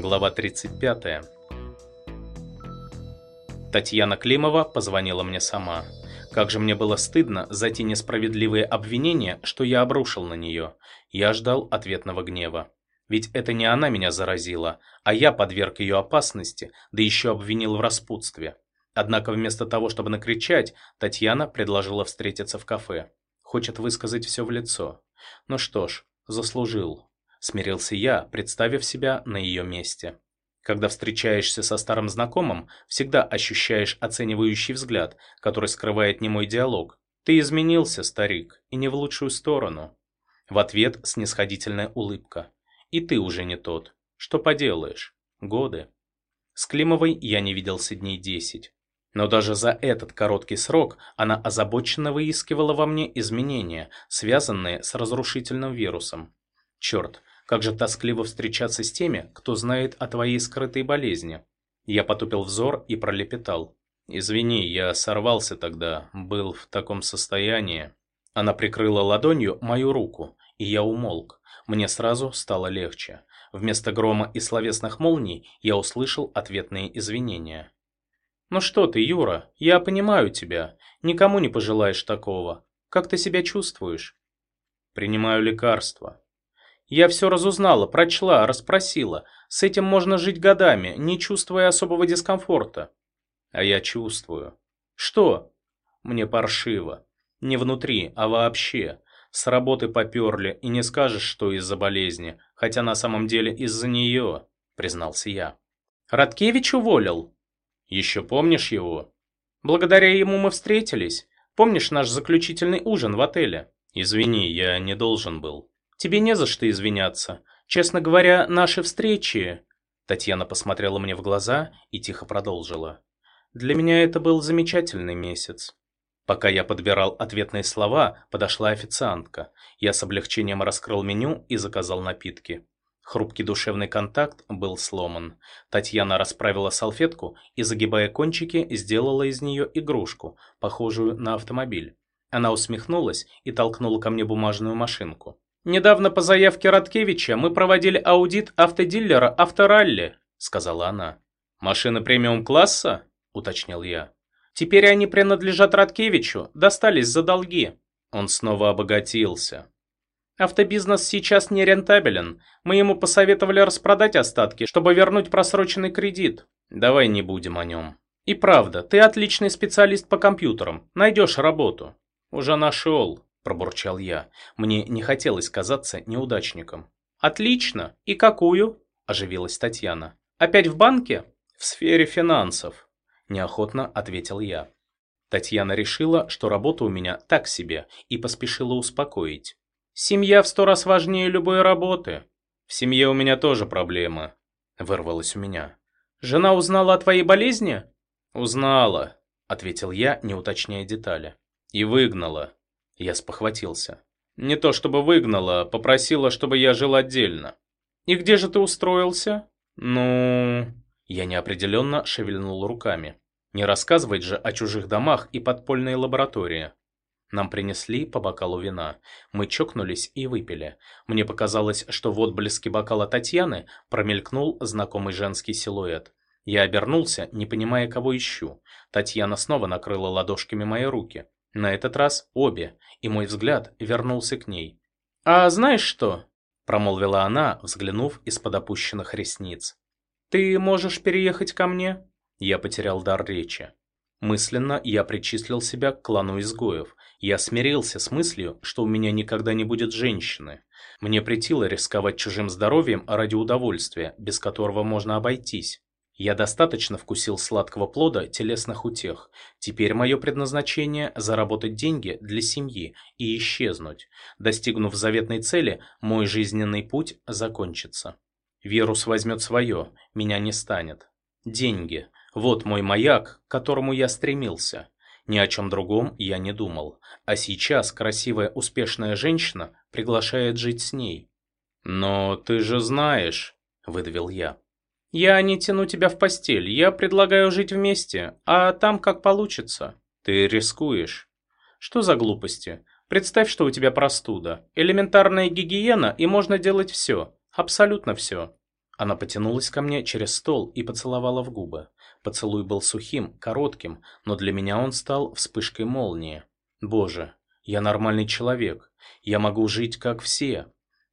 Глава 35. Татьяна Климова позвонила мне сама. Как же мне было стыдно за те несправедливые обвинения, что я обрушил на нее. Я ждал ответного гнева. Ведь это не она меня заразила, а я подверг ее опасности, да еще обвинил в распутстве. Однако вместо того, чтобы накричать, Татьяна предложила встретиться в кафе. Хочет высказать все в лицо. Ну что ж, заслужил. Смирился я, представив себя на ее месте. Когда встречаешься со старым знакомым, всегда ощущаешь оценивающий взгляд, который скрывает немой диалог. Ты изменился, старик, и не в лучшую сторону. В ответ снисходительная улыбка. И ты уже не тот. Что поделаешь? Годы. С Климовой я не виделся дней десять. Но даже за этот короткий срок она озабоченно выискивала во мне изменения, связанные с разрушительным вирусом. Черт, как же тоскливо встречаться с теми, кто знает о твоей скрытой болезни. Я потупил взор и пролепетал. «Извини, я сорвался тогда, был в таком состоянии». Она прикрыла ладонью мою руку, и я умолк. Мне сразу стало легче. Вместо грома и словесных молний я услышал ответные извинения. «Ну что ты, Юра, я понимаю тебя. Никому не пожелаешь такого. Как ты себя чувствуешь?» «Принимаю лекарства». «Я все разузнала, прочла, расспросила. С этим можно жить годами, не чувствуя особого дискомфорта». «А я чувствую». «Что?» «Мне паршиво. Не внутри, а вообще. С работы поперли, и не скажешь, что из-за болезни, хотя на самом деле из-за нее», признался я. «Радкевич уволил?» Еще помнишь его? Благодаря ему мы встретились. Помнишь наш заключительный ужин в отеле? Извини, я не должен был. Тебе не за что извиняться. Честно говоря, наши встречи... Татьяна посмотрела мне в глаза и тихо продолжила. Для меня это был замечательный месяц. Пока я подбирал ответные слова, подошла официантка. Я с облегчением раскрыл меню и заказал напитки. Хрупкий душевный контакт был сломан. Татьяна расправила салфетку и, загибая кончики, сделала из нее игрушку, похожую на автомобиль. Она усмехнулась и толкнула ко мне бумажную машинку. «Недавно по заявке Радкевича мы проводили аудит автодиллера «Авторалли», — сказала она. «Машины премиум-класса?» — уточнил я. «Теперь они принадлежат Радкевичу, достались за долги». Он снова обогатился. Автобизнес сейчас не рентабелен. Мы ему посоветовали распродать остатки, чтобы вернуть просроченный кредит. Давай не будем о нем. И правда, ты отличный специалист по компьютерам. Найдешь работу. Уже нашел, пробурчал я. Мне не хотелось казаться неудачником. Отлично. И какую? Оживилась Татьяна. Опять в банке? В сфере финансов. Неохотно ответил я. Татьяна решила, что работа у меня так себе, и поспешила успокоить. Семья в сто раз важнее любой работы. В семье у меня тоже проблемы. Вырвалось у меня. Жена узнала о твоей болезни? Узнала, ответил я, не уточняя детали. И выгнала. Я спохватился. Не то чтобы выгнала, попросила, чтобы я жил отдельно. И где же ты устроился? Ну... Я неопределенно шевельнул руками. Не рассказывать же о чужих домах и подпольной лаборатории. Нам принесли по бокалу вина. Мы чокнулись и выпили. Мне показалось, что в отблеске бокала Татьяны промелькнул знакомый женский силуэт. Я обернулся, не понимая, кого ищу. Татьяна снова накрыла ладошками мои руки. На этот раз обе, и мой взгляд вернулся к ней. «А знаешь что?» – промолвила она, взглянув из-под опущенных ресниц. «Ты можешь переехать ко мне?» Я потерял дар речи. Мысленно я причислил себя к клану изгоев. Я смирился с мыслью, что у меня никогда не будет женщины. Мне претило рисковать чужим здоровьем ради удовольствия, без которого можно обойтись. Я достаточно вкусил сладкого плода телесных утех. Теперь мое предназначение – заработать деньги для семьи и исчезнуть. Достигнув заветной цели, мой жизненный путь закончится. Вирус возьмет свое, меня не станет. Деньги. Вот мой маяк, к которому я стремился. Ни о чем другом я не думал. А сейчас красивая успешная женщина приглашает жить с ней. «Но ты же знаешь», — выдавил я. «Я не тяну тебя в постель, я предлагаю жить вместе, а там как получится». «Ты рискуешь». «Что за глупости? Представь, что у тебя простуда. Элементарная гигиена, и можно делать все. Абсолютно все». Она потянулась ко мне через стол и поцеловала в губы. Поцелуй был сухим, коротким, но для меня он стал вспышкой молнии. Боже, я нормальный человек. Я могу жить как все.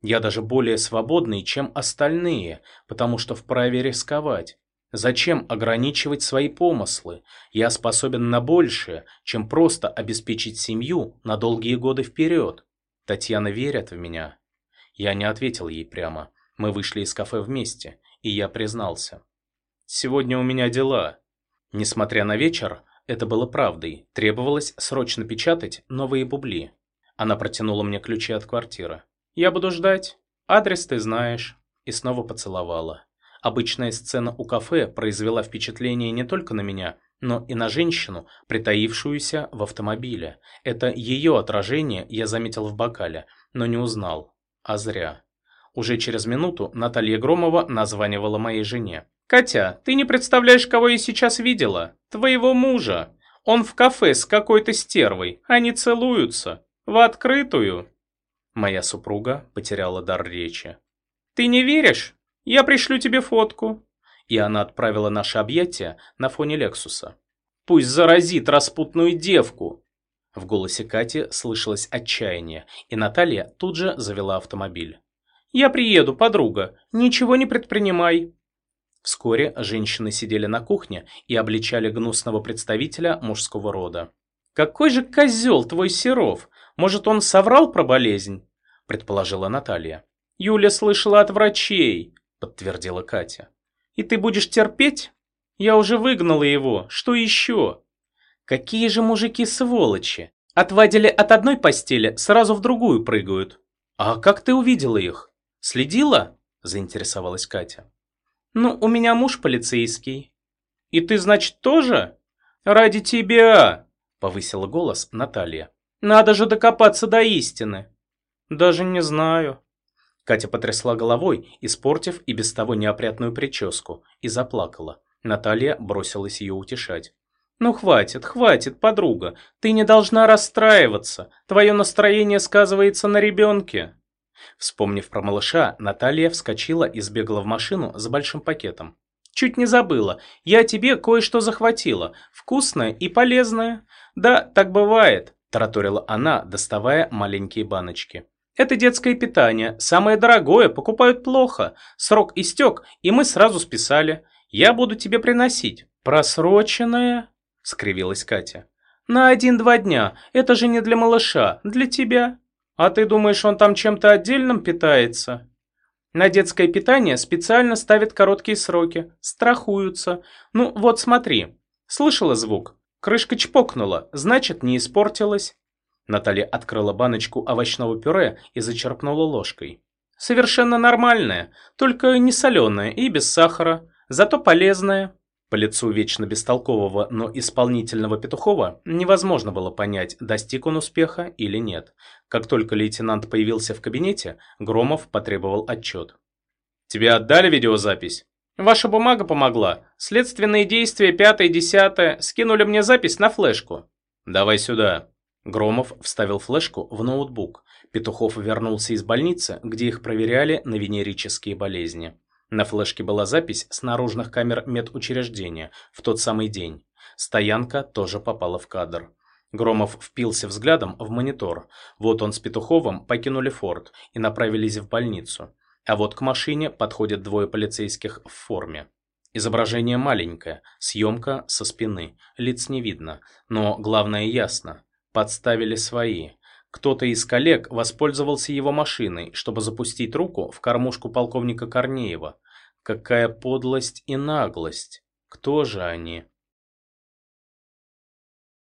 Я даже более свободный, чем остальные, потому что вправе рисковать. Зачем ограничивать свои помыслы? Я способен на большее, чем просто обеспечить семью на долгие годы вперед. Татьяна верит в меня. Я не ответил ей прямо. Мы вышли из кафе вместе, и я признался. «Сегодня у меня дела». Несмотря на вечер, это было правдой. Требовалось срочно печатать новые бубли. Она протянула мне ключи от квартиры. «Я буду ждать. Адрес ты знаешь». И снова поцеловала. Обычная сцена у кафе произвела впечатление не только на меня, но и на женщину, притаившуюся в автомобиле. Это ее отражение я заметил в бокале, но не узнал. А зря. Уже через минуту Наталья Громова названивала моей жене. «Катя, ты не представляешь, кого я сейчас видела? Твоего мужа. Он в кафе с какой-то стервой. Они целуются. В открытую». Моя супруга потеряла дар речи. «Ты не веришь? Я пришлю тебе фотку». И она отправила наше объятие на фоне Лексуса. «Пусть заразит распутную девку!» В голосе Кати слышалось отчаяние, и Наталья тут же завела автомобиль. «Я приеду, подруга. Ничего не предпринимай». Вскоре женщины сидели на кухне и обличали гнусного представителя мужского рода. «Какой же козел твой Серов! Может, он соврал про болезнь?» – предположила Наталья. «Юля слышала от врачей», – подтвердила Катя. «И ты будешь терпеть? Я уже выгнала его. Что еще?» «Какие же мужики сволочи! Отвадили от одной постели, сразу в другую прыгают. А как ты увидела их?» «Следила?» – заинтересовалась Катя. «Ну, у меня муж полицейский». «И ты, значит, тоже?» «Ради тебя!» – повысила голос Наталья. «Надо же докопаться до истины». «Даже не знаю». Катя потрясла головой, испортив и без того неопрятную прическу, и заплакала. Наталья бросилась ее утешать. «Ну хватит, хватит, подруга, ты не должна расстраиваться, твое настроение сказывается на ребенке». Вспомнив про малыша, Наталья вскочила и сбегала в машину с большим пакетом. «Чуть не забыла. Я тебе кое-что захватила. Вкусное и полезное. Да, так бывает», – тараторила она, доставая маленькие баночки. «Это детское питание. Самое дорогое покупают плохо. Срок истек, и мы сразу списали. Я буду тебе приносить». «Просроченное?» – скривилась Катя. «На один-два дня. Это же не для малыша, для тебя». А ты думаешь, он там чем-то отдельным питается? На детское питание специально ставят короткие сроки, страхуются. Ну вот смотри. Слышала звук? Крышка чпокнула, значит не испортилась. Наталья открыла баночку овощного пюре и зачерпнула ложкой. Совершенно нормальное, только не соленое и без сахара, зато полезное. По лицу вечно бестолкового, но исполнительного Петухова невозможно было понять, достиг он успеха или нет. Как только лейтенант появился в кабинете, Громов потребовал отчет. «Тебе отдали видеозапись?» «Ваша бумага помогла. Следственные действия пятое, десятое. Скинули мне запись на флешку». «Давай сюда». Громов вставил флешку в ноутбук. Петухов вернулся из больницы, где их проверяли на венерические болезни. На флешке была запись с наружных камер медучреждения в тот самый день. Стоянка тоже попала в кадр. Громов впился взглядом в монитор. Вот он с Петуховым покинули форт и направились в больницу. А вот к машине подходят двое полицейских в форме. Изображение маленькое, съемка со спины, лиц не видно, но главное ясно. Подставили свои. Кто-то из коллег воспользовался его машиной, чтобы запустить руку в кормушку полковника Корнеева. Какая подлость и наглость! Кто же они?